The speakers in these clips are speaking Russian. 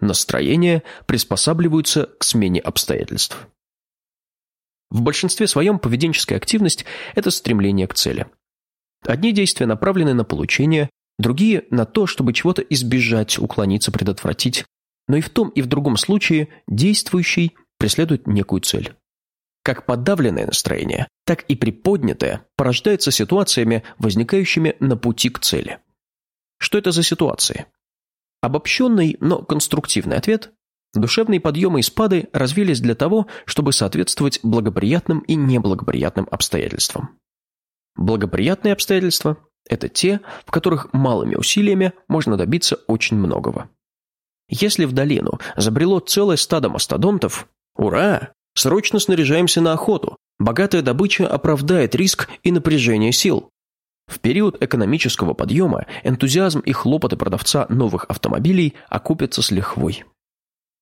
Настроения приспосабливаются к смене обстоятельств. В большинстве своем поведенческая активность – это стремление к цели. Одни действия направлены на получение, другие – на то, чтобы чего-то избежать, уклониться, предотвратить. Но и в том, и в другом случае действующий преследует некую цель. Как подавленное настроение, так и приподнятое порождается ситуациями, возникающими на пути к цели. Что это за ситуации? Обобщенный, но конструктивный ответ – душевные подъемы и спады развились для того, чтобы соответствовать благоприятным и неблагоприятным обстоятельствам. Благоприятные обстоятельства – это те, в которых малыми усилиями можно добиться очень многого. Если в долину забрело целое стадо мастодонтов, ура! Срочно снаряжаемся на охоту. Богатая добыча оправдает риск и напряжение сил. В период экономического подъема энтузиазм и хлопоты продавца новых автомобилей окупятся с лихвой.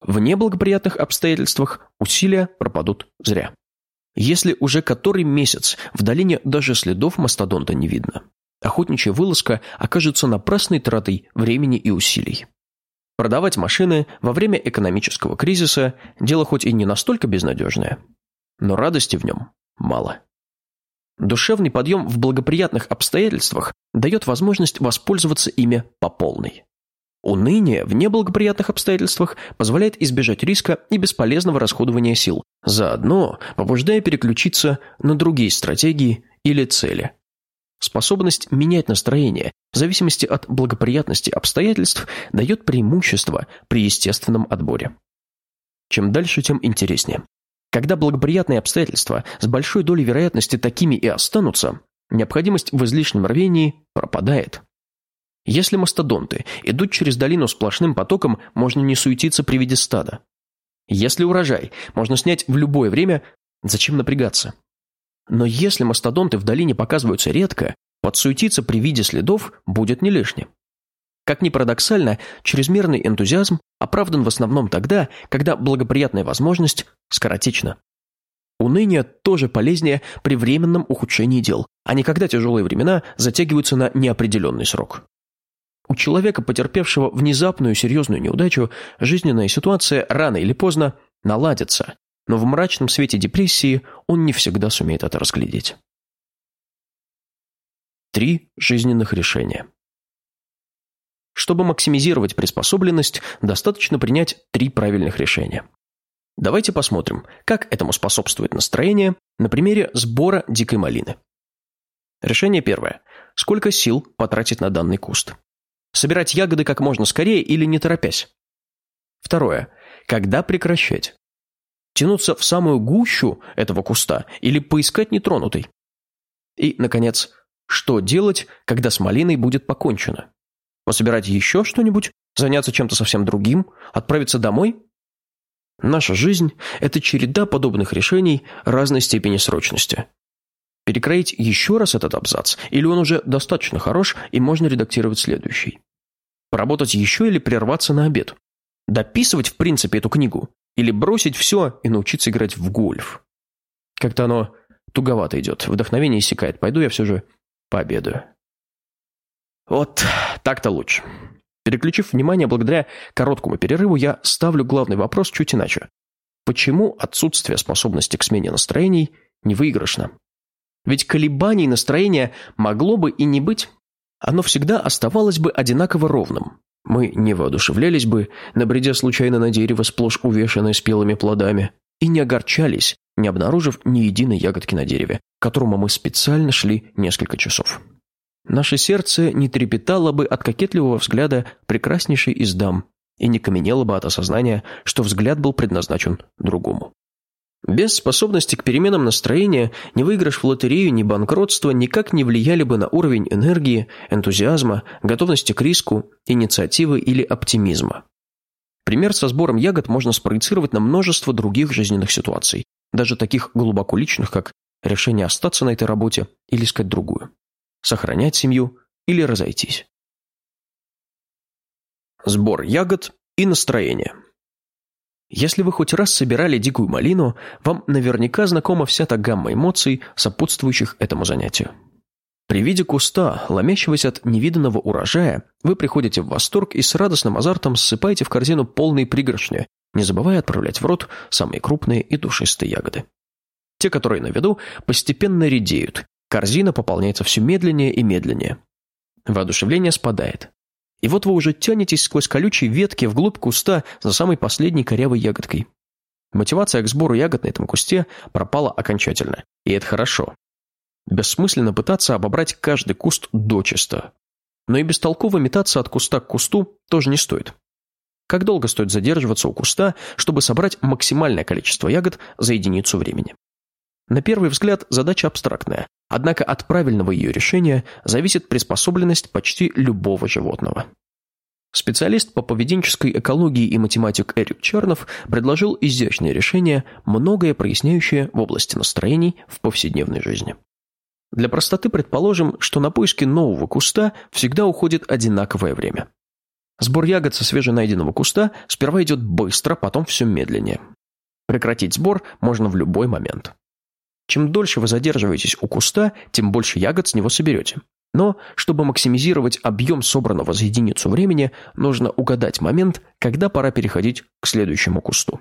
В неблагоприятных обстоятельствах усилия пропадут зря. Если уже который месяц в долине даже следов мастодонта не видно, охотничья вылазка окажется напрасной тратой времени и усилий. Продавать машины во время экономического кризиса – дело хоть и не настолько безнадежное, но радости в нем мало. Душевный подъем в благоприятных обстоятельствах дает возможность воспользоваться ими по полной. Уныние в неблагоприятных обстоятельствах позволяет избежать риска и бесполезного расходования сил, заодно побуждая переключиться на другие стратегии или цели. Способность менять настроение в зависимости от благоприятности обстоятельств дает преимущество при естественном отборе. Чем дальше, тем интереснее. Когда благоприятные обстоятельства с большой долей вероятности такими и останутся, необходимость в излишнем рвении пропадает. Если мастодонты идут через долину сплошным потоком, можно не суетиться при виде стада. Если урожай можно снять в любое время, зачем напрягаться? Но если мастодонты в долине показываются редко, подсуетиться при виде следов будет не лишним. Как ни парадоксально, чрезмерный энтузиазм оправдан в основном тогда, когда благоприятная возможность скоротечна. Уныние тоже полезнее при временном ухудшении дел, а не когда тяжелые времена затягиваются на неопределенный срок. У человека, потерпевшего внезапную серьезную неудачу, жизненная ситуация рано или поздно наладится, но в мрачном свете депрессии он не всегда сумеет это разглядеть. Три жизненных решения. Чтобы максимизировать приспособленность, достаточно принять три правильных решения. Давайте посмотрим, как этому способствует настроение на примере сбора дикой малины. Решение первое. Сколько сил потратить на данный куст? Собирать ягоды как можно скорее или не торопясь? Второе. Когда прекращать? Тянуться в самую гущу этого куста или поискать нетронутый? И, наконец, что делать, когда с малиной будет покончено? Пособирать еще что-нибудь? Заняться чем-то совсем другим? Отправиться домой? Наша жизнь – это череда подобных решений разной степени срочности. Перекроить еще раз этот абзац, или он уже достаточно хорош, и можно редактировать следующий. Поработать еще или прерваться на обед. Дописывать, в принципе, эту книгу. Или бросить все и научиться играть в гольф. Как-то оно туговато идет, вдохновение иссякает. Пойду я все же пообедаю. Вот так-то лучше. Переключив внимание благодаря короткому перерыву, я ставлю главный вопрос чуть иначе. Почему отсутствие способности к смене настроений невыигрышно? Ведь колебаний настроения могло бы и не быть. Оно всегда оставалось бы одинаково ровным. Мы не воодушевлялись бы, набредя случайно на дерево, сплошь увешанное спелыми плодами, и не огорчались, не обнаружив ни единой ягодки на дереве, к которому мы специально шли несколько часов. Наше сердце не трепетало бы от кокетливого взгляда прекраснейшей из дам и не каменело бы от осознания, что взгляд был предназначен другому. Без способности к переменам настроения ни выигрыш в лотерею, ни банкротство никак не влияли бы на уровень энергии, энтузиазма, готовности к риску, инициативы или оптимизма. Пример со сбором ягод можно спроецировать на множество других жизненных ситуаций, даже таких глубоко личных, как решение остаться на этой работе или искать другую сохранять семью или разойтись. Сбор ягод и настроение. Если вы хоть раз собирали дикую малину, вам наверняка знакома вся та гамма эмоций, сопутствующих этому занятию. При виде куста, ломящегося от невиданного урожая, вы приходите в восторг и с радостным азартом ссыпаете в корзину полные пригоршни, не забывая отправлять в рот самые крупные и душистые ягоды. Те, которые на виду, постепенно редеют, корзина пополняется все медленнее и медленнее. Воодушевление спадает. И вот вы уже тянетесь сквозь колючие ветки вглубь куста за самой последней корявой ягодкой. Мотивация к сбору ягод на этом кусте пропала окончательно, и это хорошо. Бессмысленно пытаться обобрать каждый куст дочисто. Но и бестолково метаться от куста к кусту тоже не стоит. Как долго стоит задерживаться у куста, чтобы собрать максимальное количество ягод за единицу времени? На первый взгляд задача абстрактная, однако от правильного ее решения зависит приспособленность почти любого животного. Специалист по поведенческой экологии и математик Эрик Чернов предложил изящное решение, многое проясняющее в области настроений в повседневной жизни. Для простоты предположим, что на поиски нового куста всегда уходит одинаковое время. Сбор ягод со свеженайденного куста сперва идет быстро, потом все медленнее. Прекратить сбор можно в любой момент. Чем дольше вы задерживаетесь у куста, тем больше ягод с него соберете. Но, чтобы максимизировать объем собранного за единицу времени, нужно угадать момент, когда пора переходить к следующему кусту.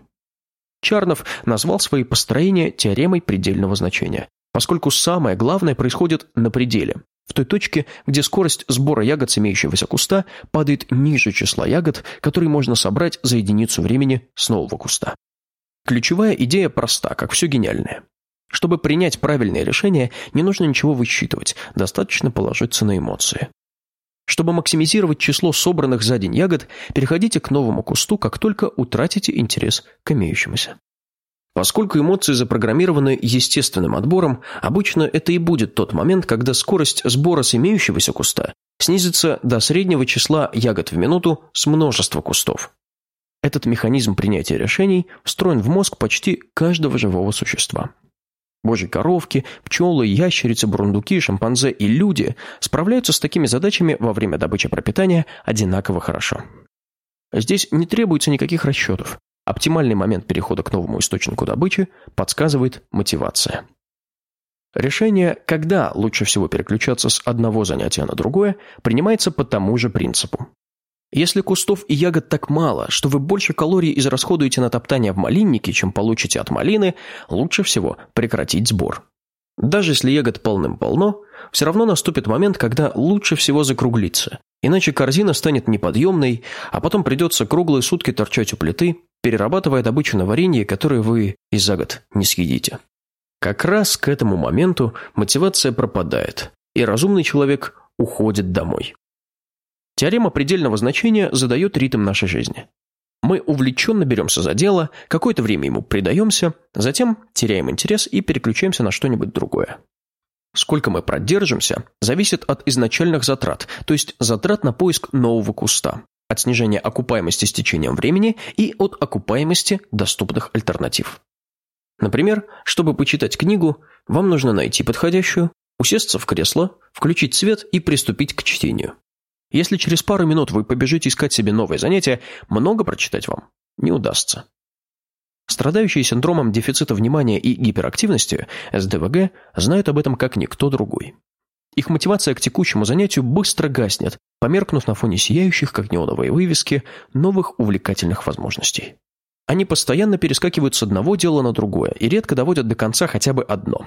Чарнов назвал свои построения теоремой предельного значения поскольку самое главное происходит на пределе, в той точке, где скорость сбора ягод с имеющегося куста падает ниже числа ягод, которые можно собрать за единицу времени с нового куста. Ключевая идея проста, как все гениальное. Чтобы принять правильное решение, не нужно ничего высчитывать, достаточно положиться на эмоции. Чтобы максимизировать число собранных за день ягод, переходите к новому кусту, как только утратите интерес к имеющемуся. Поскольку эмоции запрограммированы естественным отбором, обычно это и будет тот момент, когда скорость сбора с имеющегося куста снизится до среднего числа ягод в минуту с множества кустов. Этот механизм принятия решений встроен в мозг почти каждого живого существа. Божьи коровки, пчелы, ящерицы, бурундуки, шимпанзе и люди справляются с такими задачами во время добычи пропитания одинаково хорошо. Здесь не требуется никаких расчетов. Оптимальный момент перехода к новому источнику добычи подсказывает мотивация. Решение, когда лучше всего переключаться с одного занятия на другое, принимается по тому же принципу. Если кустов и ягод так мало, что вы больше калорий израсходуете на топтание в малиннике, чем получите от малины, лучше всего прекратить сбор. Даже если ягод полным-полно, все равно наступит момент, когда лучше всего закруглиться, иначе корзина станет неподъемной, а потом придется круглые сутки торчать у плиты, перерабатывая добычу на варенье, которое вы и за год не съедите. Как раз к этому моменту мотивация пропадает, и разумный человек уходит домой. Теорема предельного значения задает ритм нашей жизни. Мы увлеченно беремся за дело, какое-то время ему предаемся, затем теряем интерес и переключаемся на что-нибудь другое. Сколько мы продержимся, зависит от изначальных затрат, то есть затрат на поиск нового куста от снижения окупаемости с течением времени и от окупаемости доступных альтернатив. Например, чтобы почитать книгу, вам нужно найти подходящую, усесться в кресло, включить свет и приступить к чтению. Если через пару минут вы побежите искать себе новое занятие, много прочитать вам не удастся. Страдающие синдромом дефицита внимания и гиперактивности, СДВГ, знают об этом как никто другой. Их мотивация к текущему занятию быстро гаснет, померкнув на фоне сияющих, как неоновые вывески, новых увлекательных возможностей. Они постоянно перескакивают с одного дела на другое и редко доводят до конца хотя бы одно.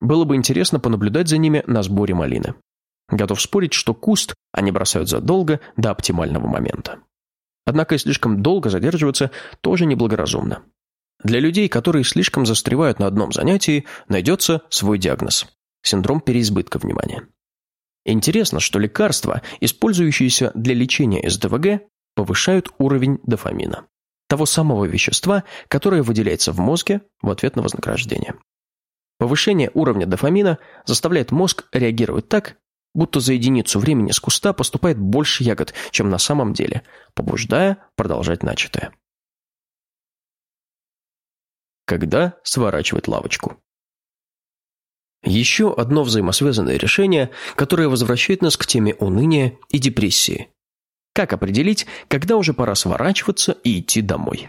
Было бы интересно понаблюдать за ними на сборе малины. Готов спорить, что куст они бросают задолго до оптимального момента. Однако и слишком долго задерживаться тоже неблагоразумно. Для людей, которые слишком застревают на одном занятии, найдется свой диагноз синдром переизбытка внимания. Интересно, что лекарства, использующиеся для лечения СДВГ, повышают уровень дофамина, того самого вещества, которое выделяется в мозге в ответ на вознаграждение. Повышение уровня дофамина заставляет мозг реагировать так, будто за единицу времени с куста поступает больше ягод, чем на самом деле, побуждая продолжать начатое. Когда сворачивать лавочку? Еще одно взаимосвязанное решение, которое возвращает нас к теме уныния и депрессии. Как определить, когда уже пора сворачиваться и идти домой?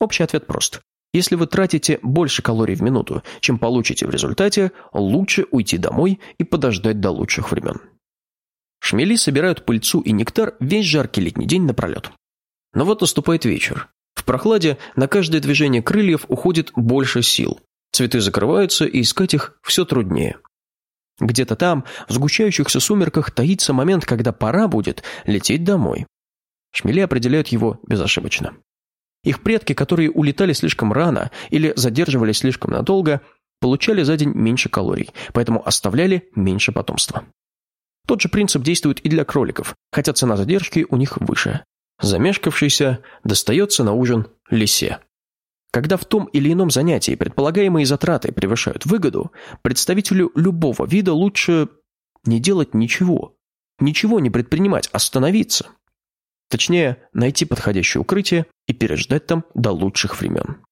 Общий ответ прост. Если вы тратите больше калорий в минуту, чем получите в результате, лучше уйти домой и подождать до лучших времен. Шмели собирают пыльцу и нектар весь жаркий летний день напролет. Но вот наступает вечер. В прохладе на каждое движение крыльев уходит больше сил. Цветы закрываются, и искать их все труднее. Где-то там, в сгущающихся сумерках, таится момент, когда пора будет лететь домой. Шмели определяют его безошибочно. Их предки, которые улетали слишком рано или задерживались слишком надолго, получали за день меньше калорий, поэтому оставляли меньше потомства. Тот же принцип действует и для кроликов, хотя цена задержки у них выше. Замешкавшийся достается на ужин лисе. Когда в том или ином занятии предполагаемые затраты превышают выгоду, представителю любого вида лучше не делать ничего. Ничего не предпринимать, остановиться. Точнее, найти подходящее укрытие и переждать там до лучших времен.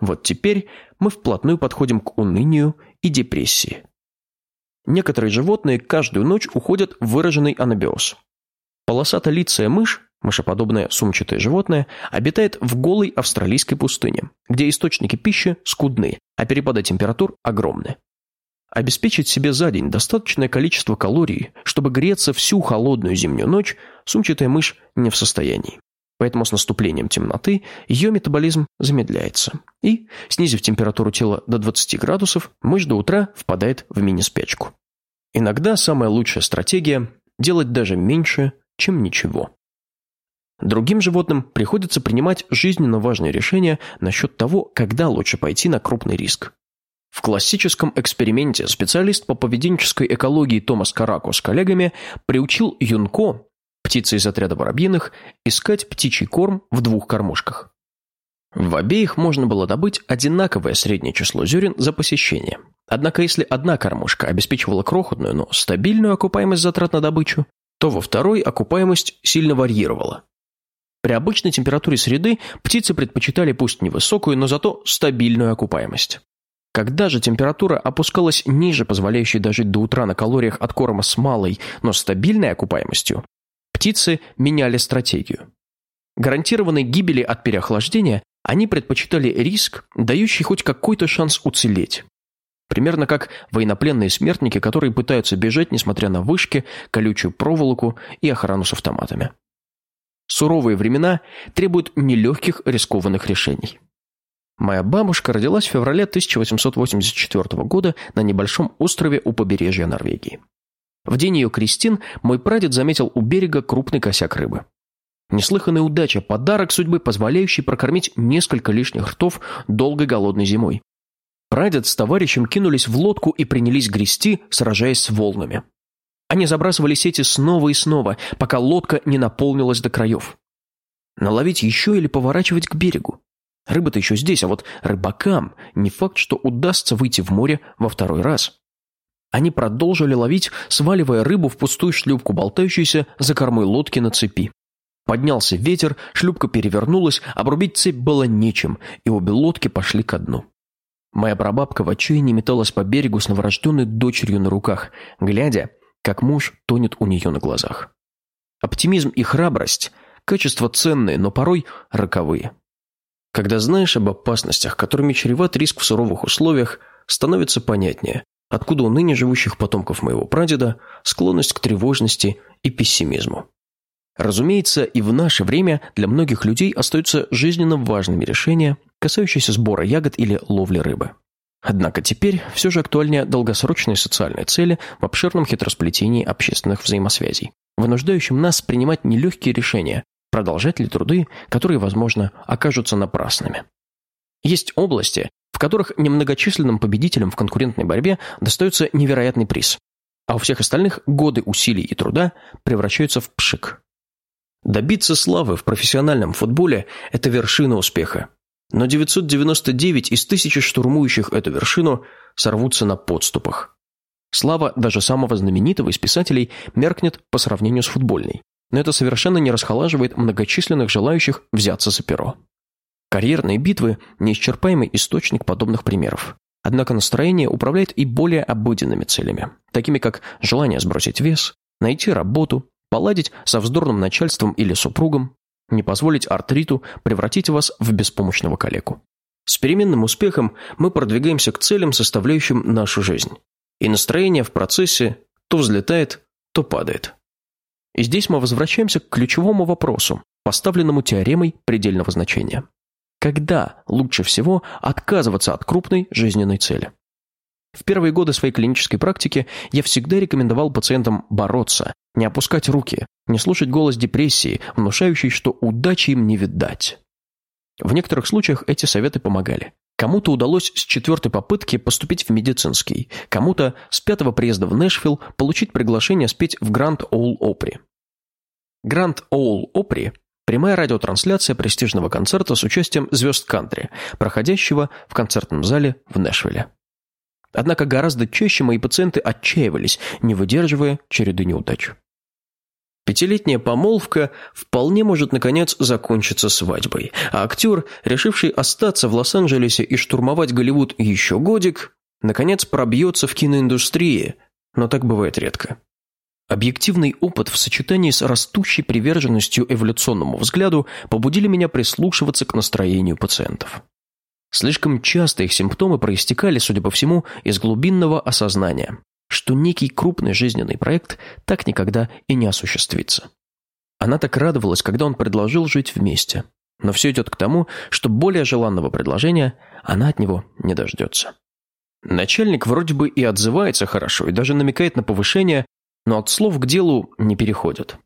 Вот теперь мы вплотную подходим к унынию и депрессии. Некоторые животные каждую ночь уходят в выраженный анабиоз. Полосатолицая мышь, мышеподобное сумчатое животное, обитает в голой австралийской пустыне, где источники пищи скудны, а перепады температур огромны. Обеспечить себе за день достаточное количество калорий, чтобы греться всю холодную зимнюю ночь, сумчатая мышь не в состоянии. Поэтому с наступлением темноты ее метаболизм замедляется. И, снизив температуру тела до 20 градусов, мышь до утра впадает в мини-спячку. Иногда самая лучшая стратегия – делать даже меньше, чем ничего. Другим животным приходится принимать жизненно важные решения насчет того, когда лучше пойти на крупный риск. В классическом эксперименте специалист по поведенческой экологии Томас Карако с коллегами приучил юнко, птицы из отряда воробьиных, искать птичий корм в двух кормушках. В обеих можно было добыть одинаковое среднее число зерен за посещение. Однако если одна кормушка обеспечивала крохотную, но стабильную окупаемость затрат на добычу, то во второй окупаемость сильно варьировала. При обычной температуре среды птицы предпочитали пусть невысокую, но зато стабильную окупаемость. Когда же температура опускалась ниже позволяющей дожить до утра на калориях от корма с малой, но стабильной окупаемостью, птицы меняли стратегию. Гарантированной гибели от переохлаждения они предпочитали риск, дающий хоть какой-то шанс уцелеть. Примерно как военнопленные смертники, которые пытаются бежать, несмотря на вышки, колючую проволоку и охрану с автоматами. Суровые времена требуют нелегких рискованных решений. Моя бабушка родилась в феврале 1884 года на небольшом острове у побережья Норвегии. В день ее крестин мой прадед заметил у берега крупный косяк рыбы. Неслыханная удача, подарок судьбы, позволяющий прокормить несколько лишних ртов долгой голодной зимой. Прадед с товарищем кинулись в лодку и принялись грести, сражаясь с волнами. Они забрасывали сети снова и снова, пока лодка не наполнилась до краев. Наловить еще или поворачивать к берегу? Рыба-то еще здесь, а вот рыбакам не факт, что удастся выйти в море во второй раз. Они продолжили ловить, сваливая рыбу в пустую шлюпку, болтающуюся за кормой лодки на цепи. Поднялся ветер, шлюпка перевернулась, обрубить цепь было нечем, и обе лодки пошли ко дну. Моя прабабка в отчаянии металась по берегу с новорожденной дочерью на руках, глядя, как муж тонет у нее на глазах. Оптимизм и храбрость – качества ценные, но порой роковые. Когда знаешь об опасностях, которыми чреват риск в суровых условиях, становится понятнее, откуда у ныне живущих потомков моего прадеда склонность к тревожности и пессимизму. Разумеется, и в наше время для многих людей остаются жизненно важными решения, касающиеся сбора ягод или ловли рыбы. Однако теперь все же актуальнее долгосрочные социальные цели в обширном хитросплетении общественных взаимосвязей, вынуждающим нас принимать нелегкие решения, продолжать ли труды, которые, возможно, окажутся напрасными. Есть области, в которых немногочисленным победителям в конкурентной борьбе достается невероятный приз, а у всех остальных годы усилий и труда превращаются в пшик. Добиться славы в профессиональном футболе – это вершина успеха. Но 999 из тысячи штурмующих эту вершину сорвутся на подступах. Слава даже самого знаменитого из писателей меркнет по сравнению с футбольной но это совершенно не расхолаживает многочисленных желающих взяться за перо. Карьерные битвы – неисчерпаемый источник подобных примеров. Однако настроение управляет и более обыденными целями, такими как желание сбросить вес, найти работу, поладить со вздорным начальством или супругом, не позволить артриту превратить вас в беспомощного калеку. С переменным успехом мы продвигаемся к целям, составляющим нашу жизнь. И настроение в процессе то взлетает, то падает. И здесь мы возвращаемся к ключевому вопросу, поставленному теоремой предельного значения. Когда лучше всего отказываться от крупной жизненной цели? В первые годы своей клинической практики я всегда рекомендовал пациентам бороться, не опускать руки, не слушать голос депрессии, внушающий, что удачи им не видать. В некоторых случаях эти советы помогали. Кому-то удалось с четвертой попытки поступить в медицинский, кому-то с пятого приезда в Нэшвилл получить приглашение спеть в Гранд Оул Опри. Гранд Оул Опри – прямая радиотрансляция престижного концерта с участием звезд кантри, проходящего в концертном зале в Нэшвилле. Однако гораздо чаще мои пациенты отчаивались, не выдерживая череды неудач. Пятилетняя помолвка вполне может, наконец, закончиться свадьбой, а актер, решивший остаться в Лос-Анджелесе и штурмовать Голливуд еще годик, наконец пробьется в киноиндустрии, но так бывает редко. Объективный опыт в сочетании с растущей приверженностью эволюционному взгляду побудили меня прислушиваться к настроению пациентов. Слишком часто их симптомы проистекали, судя по всему, из глубинного осознания, что некий крупный жизненный проект так никогда и не осуществится. Она так радовалась, когда он предложил жить вместе. Но все идет к тому, что более желанного предложения она от него не дождется. Начальник вроде бы и отзывается хорошо, и даже намекает на повышение, но от слов к делу не переходит.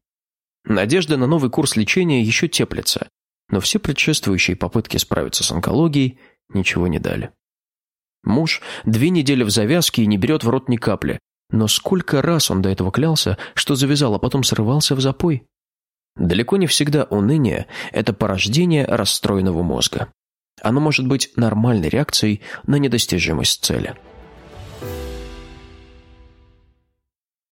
Надежда на новый курс лечения еще теплится, но все предшествующие попытки справиться с онкологией ничего не дали. Муж две недели в завязке и не берет в рот ни капли. Но сколько раз он до этого клялся, что завязал, а потом срывался в запой? Далеко не всегда уныние – это порождение расстроенного мозга. Оно может быть нормальной реакцией на недостижимость цели.